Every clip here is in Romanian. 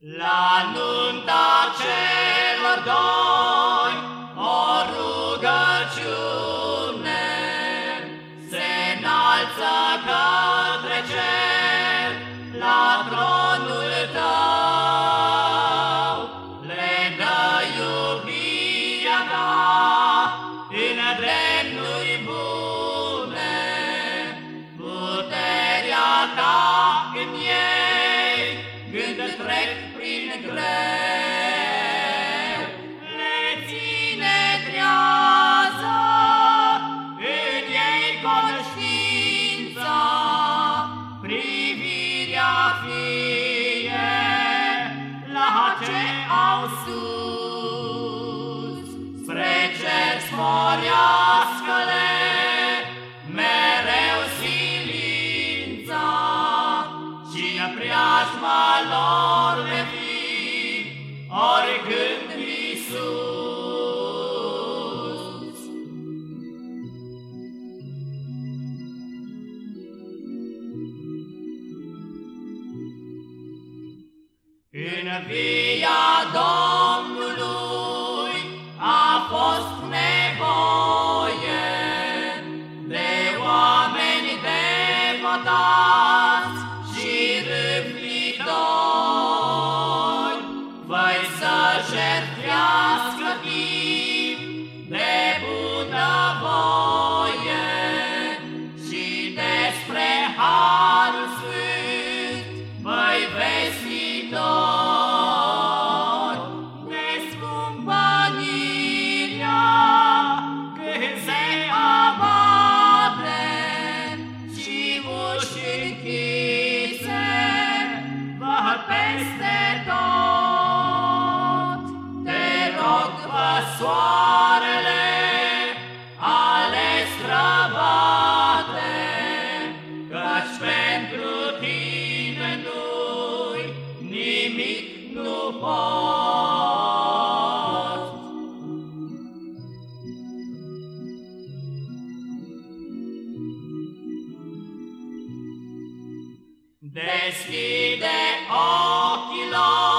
La nunta celor doi Când trec prin greu În via Domnului a fost nevoie de oameni devotați și râvnitori, voi să jertfească timp. soarele ale strabate, Căci pentru tine nu nimic nu pot. Deschide ochii lor,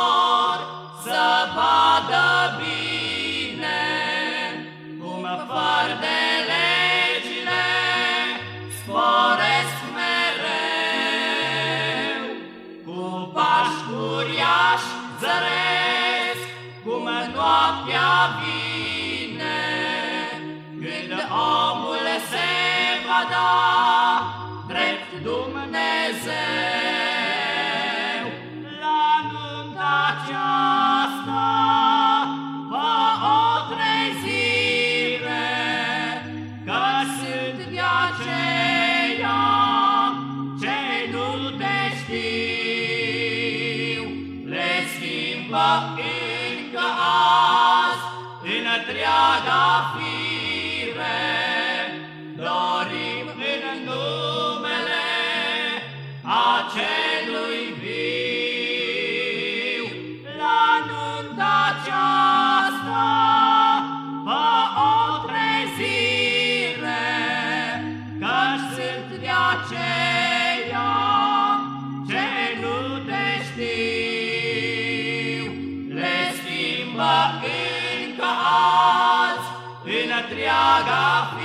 vine, când omul se va da drept Dumnezeu. La nunta aceasta va o trezire, că sunt de aceia ce nu te știu, le schimbă întreaga fire, dorim în numele acelui viu. La nunta aceasta vă o trezire, că sunt de aceea ce nu te știu. Le schimbă Viagra.